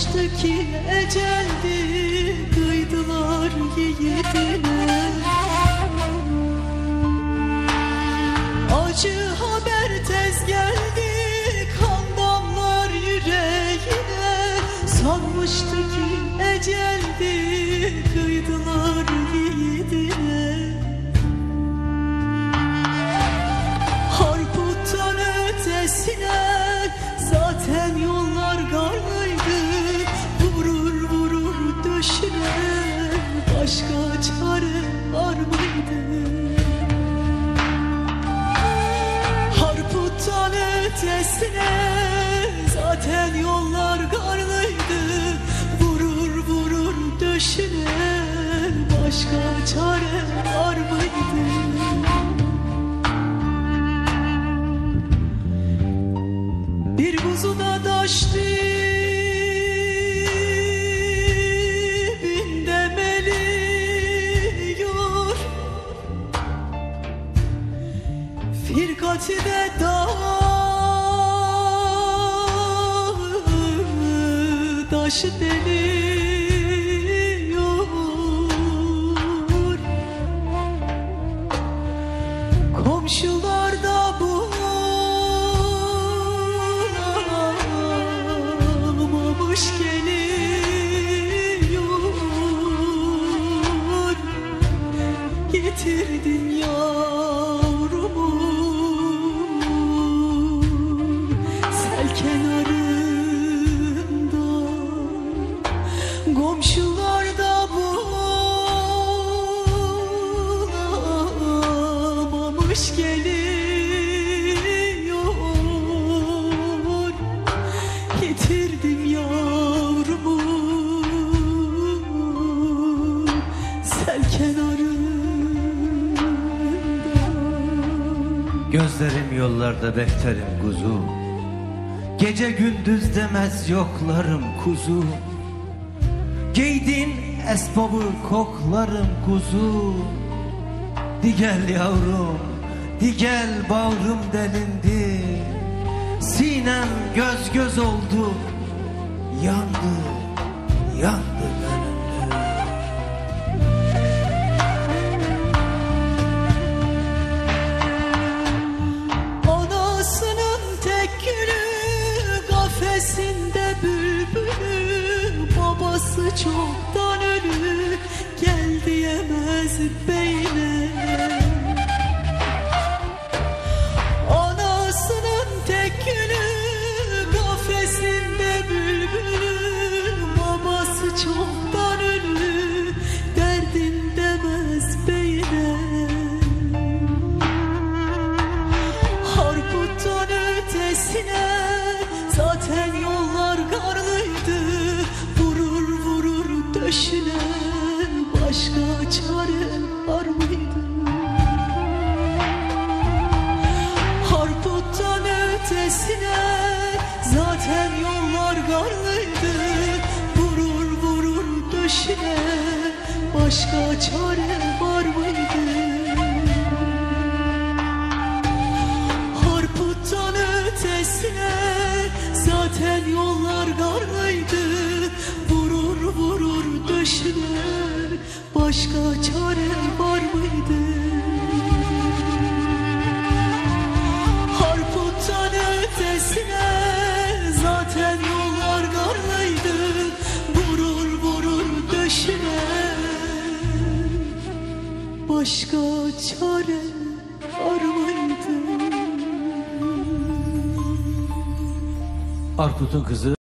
Sanmıştı ki eceldi Kıydılar yiğidine. Acı haber tez geldi Kan damlar yüreğine. Sanmıştı ki eceldi mıydı? Harputtan ötesine yollar garlıydı Vurur vurur döşüne Başka çare var? Bir kuzuda taş De dağ taşı deliyor Komşular da bulamamış geliyor. Getirdin yavrumu Komşular da bulamamış geliyor. Getirdim yavrumu sel kenarında. Gözlerim yollarda beklerim kuzu. Gece gündüz demez yoklarım kuzu Giydin esbabı koklarım kuzu. Di gel yavrum, di gel bağrım delindi. Sinem göz göz oldu Yandı, yandı çoktan ölü Gel diyemez beyine Başka Başka çare var mıydı? Arput'un kızı